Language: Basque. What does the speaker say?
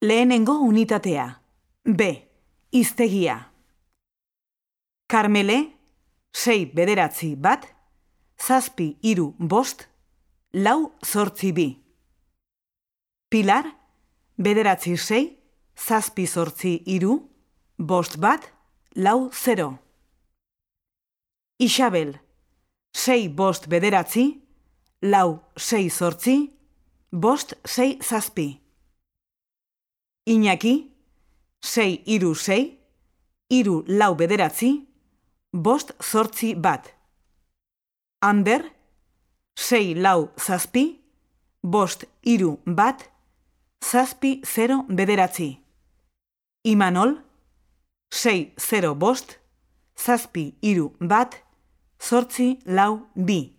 Lehenengo unitatea. B. Iztegia. Karmele, sei bederatzi bat, zazpi iru bost, lau zortzi bi. Pilar, bederatzi sei, zazpi zortzi iru, bost bat, lau zero. Isabel, sei bost bederatzi, lau sei zortzi, bost sei zazpi. Iñaki, sei iru sei, iru lau bederatzi, bost zortzi bat. Ander, sei lau zazpi, bost iru bat, zazpi zero bederatzi. Imanol, sei zero bost, zazpi iru bat, zortzi lau bi.